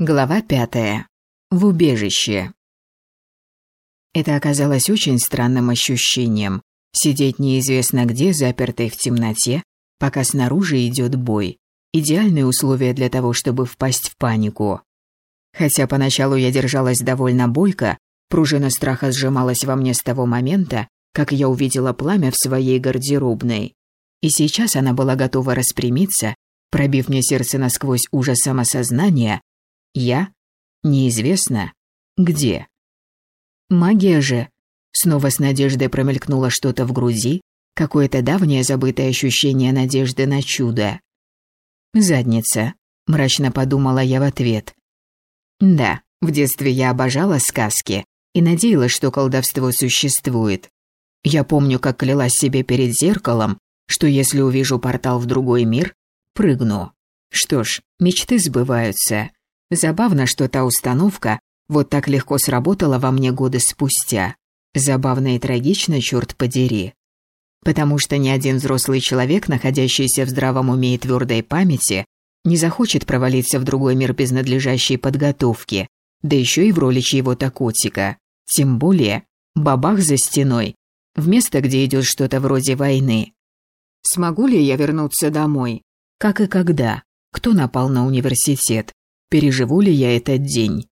Глава пятая. В убежище. Это оказалось очень странным ощущением. Сидеть неизвестно где, запертой в темноте, пока снаружи идет бой. Идеальные условия для того, чтобы впасть в панику. Хотя поначалу я держалась довольно бойко, пружина страха сжималась во мне с того момента, как я увидела пламя в своей гардеробной. И сейчас она была готова распрямиться, пробив мне сердце насквозь ужасом осознания, я? Неизвестно. Где? Магия же. Снова с надеждой промелькнуло что-то в груди, какое-то давнее забытое ощущение надежды на чудо. Задница, мрачно подумала я в ответ. Да, в детстве я обожала сказки и надеялась, что колдовство существует. Я помню, как клялась себе перед зеркалом, что если увижу портал в другой мир, прыгну. Что ж, мечты сбываются. Забавно, что та установка вот так легко сработала во мне годы спустя. Забавно и трагично, черт подери. Потому что ни один взрослый человек, находящийся в здравом уме и твердой памяти, не захочет провалиться в другой мир без надлежащей подготовки, да еще и в роли чьего-то котика. Тем более, бабах за стеной, в место, где идет что-то вроде войны. Смогу ли я вернуться домой? Как и когда? Кто напал на университет? Переживу ли я этот день.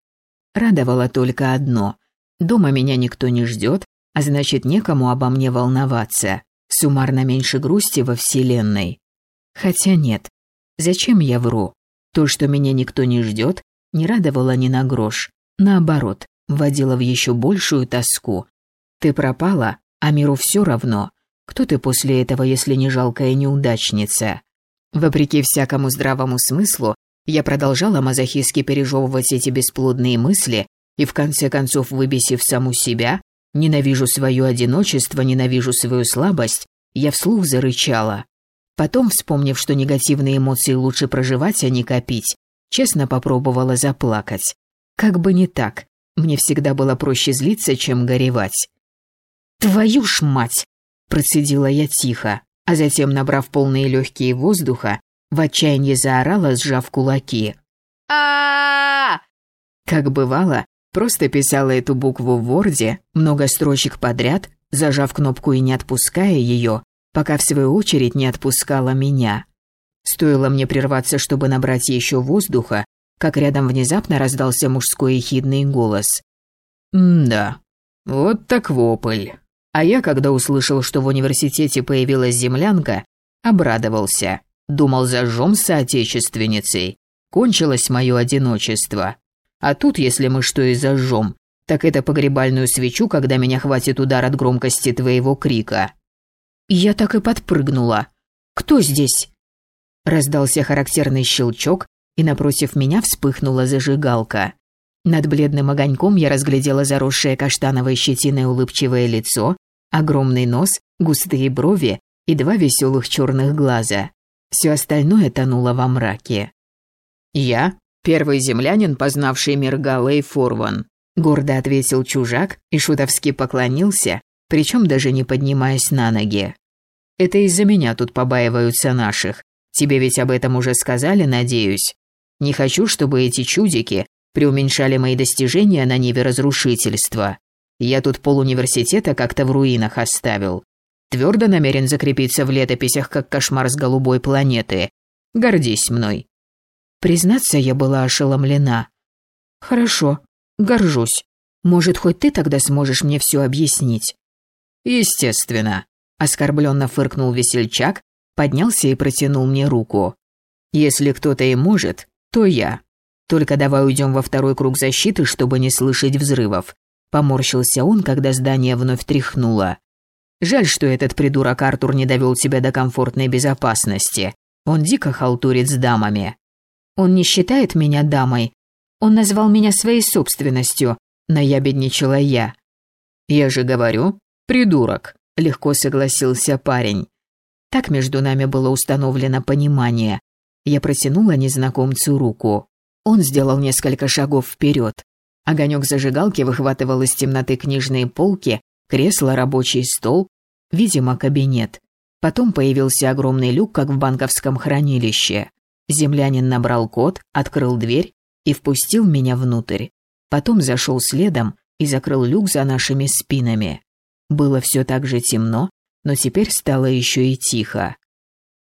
Радовало только одно. Дома меня никто не ждет, а значит, некому обо мне волноваться. Суммарно меньше грусти во Вселенной. Хотя нет. Зачем я вру? То, что меня никто не ждет, не радовало ни на грош. Наоборот, вводило в еще большую тоску. Ты пропала, а миру все равно. Кто ты после этого, если не жалкая неудачница? Вопреки всякому здравому смыслу, я продолжала мазохистски пережевывать эти бесплодные мысли и в конце концов, выбесив саму себя, ненавижу свое одиночество, ненавижу свою слабость, я вслух зарычала. Потом, вспомнив, что негативные эмоции лучше проживать, а не копить, честно попробовала заплакать. Как бы не так, мне всегда было проще злиться, чем горевать. «Твою ж мать!» – процедила я тихо, а затем, набрав полные легкие воздуха, в отчаянии заорала, сжав кулаки. а Как бывало, просто писала эту букву в Ворде, много строчек подряд, зажав кнопку и не отпуская ее, пока в свою очередь не отпускала меня. Стоило мне прерваться, чтобы набрать еще воздуха, как рядом внезапно раздался мужской ехидный голос. «Да, вот так вопль». А я, когда услышал, что в университете появилась землянка, обрадовался. Думал, зажжем соотечественницей. Кончилось мое одиночество. А тут, если мы что и зажжем, так это погребальную свечу, когда меня хватит удар от громкости твоего крика. Я так и подпрыгнула. «Кто здесь?» Раздался характерный щелчок, и напротив меня вспыхнула зажигалка. Над бледным огоньком я разглядела заросшее каштановой щетиной улыбчивое лицо, огромный нос, густые брови и два веселых черных глаза. Все остальное тонуло во мраке. «Я – первый землянин, познавший мир Галлей Форван», – гордо ответил чужак и шутовски поклонился, причем даже не поднимаясь на ноги. «Это из-за меня тут побаиваются наших. Тебе ведь об этом уже сказали, надеюсь. Не хочу, чтобы эти чудики преуменьшали мои достижения на ниве разрушительства. Я тут пол университета как-то в руинах оставил. Твердо намерен закрепиться в летописях как кошмар с голубой планеты. Гордись мной». Признаться, я была ошеломлена. «Хорошо, горжусь. Может, хоть ты тогда сможешь мне все объяснить?» «Естественно», – оскорбленно фыркнул весельчак, поднялся и протянул мне руку. «Если кто-то и может, то я. Только давай уйдем во второй круг защиты, чтобы не слышать взрывов». Поморщился он, когда здание вновь тряхнуло. Жаль, что этот придурок Артур не довел себя до комфортной безопасности. Он дико халтурит с дамами. Он не считает меня дамой. Он назвал меня своей собственностью, наябедничала я. Я же говорю, придурок, легко согласился парень. Так между нами было установлено понимание. Я протянула незнакомцу руку. Он сделал несколько шагов вперед. Огонек зажигалки выхватывал из темноты книжные полки, кресло, рабочий стол, видимо, кабинет. Потом появился огромный люк, как в банковском хранилище. Землянин набрал код, открыл дверь и впустил меня внутрь. Потом зашел следом и закрыл люк за нашими спинами. Было все так же темно, но теперь стало еще и тихо.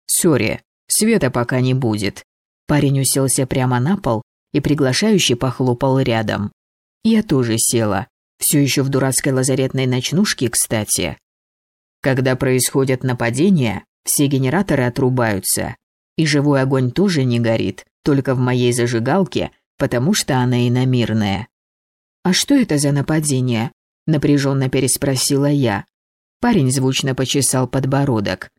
«Сори, света пока не будет». Парень уселся прямо на пол и приглашающе похлопал рядом. Я тоже села, все еще в дурацкой лазаретной ночнушке, кстати. Когда происходят нападения, все генераторы отрубаются. И живой огонь тоже не горит, только в моей зажигалке, потому что она иномирная. «А что это за нападение?» – напряженно переспросила я. Парень звучно почесал подбородок.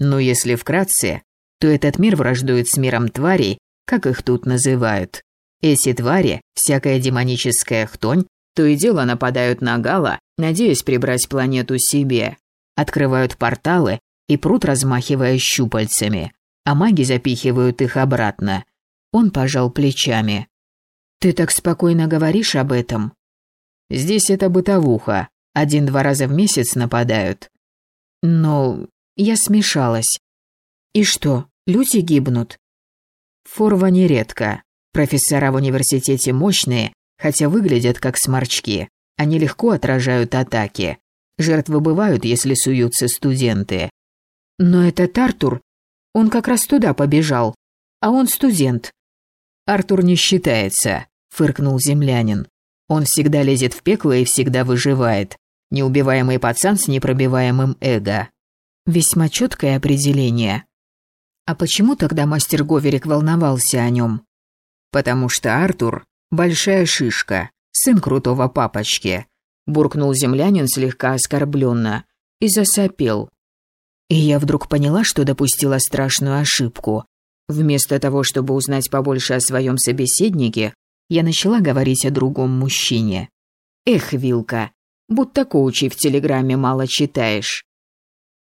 «Ну, если вкратце, то этот мир враждует с миром тварей, как их тут называют. Эти твари, всякая демоническая хтонь, то и дело нападают на Гала, надеясь прибрать планету себе. Открывают порталы и прут, размахивая щупальцами, а маги запихивают их обратно. Он пожал плечами. «Ты так спокойно говоришь об этом?» «Здесь это бытовуха. Один-два раза в месяц нападают». «Но я смешалась. И что, люди гибнут?» «Форва нередко. Профессора в университете мощные, хотя выглядят как сморчки. Они легко отражают атаки. Жертвы бывают, если суются студенты. Но этот Артур, он как раз туда побежал, а он студент. Артур не считается, фыркнул землянин. Он всегда лезет в пекло и всегда выживает. Неубиваемый пацан с непробиваемым эго. Весьма четкое определение. А почему тогда мастер Говерик волновался о нем? Потому что Артур Большая шишка, сын крутого папочки. Буркнул землянин слегка оскорбленно и засопел. И я вдруг поняла, что допустила страшную ошибку. Вместо того, чтобы узнать побольше о своем собеседнике, я начала говорить о другом мужчине. Эх, Вилка, будто коучей в Телеграме мало читаешь.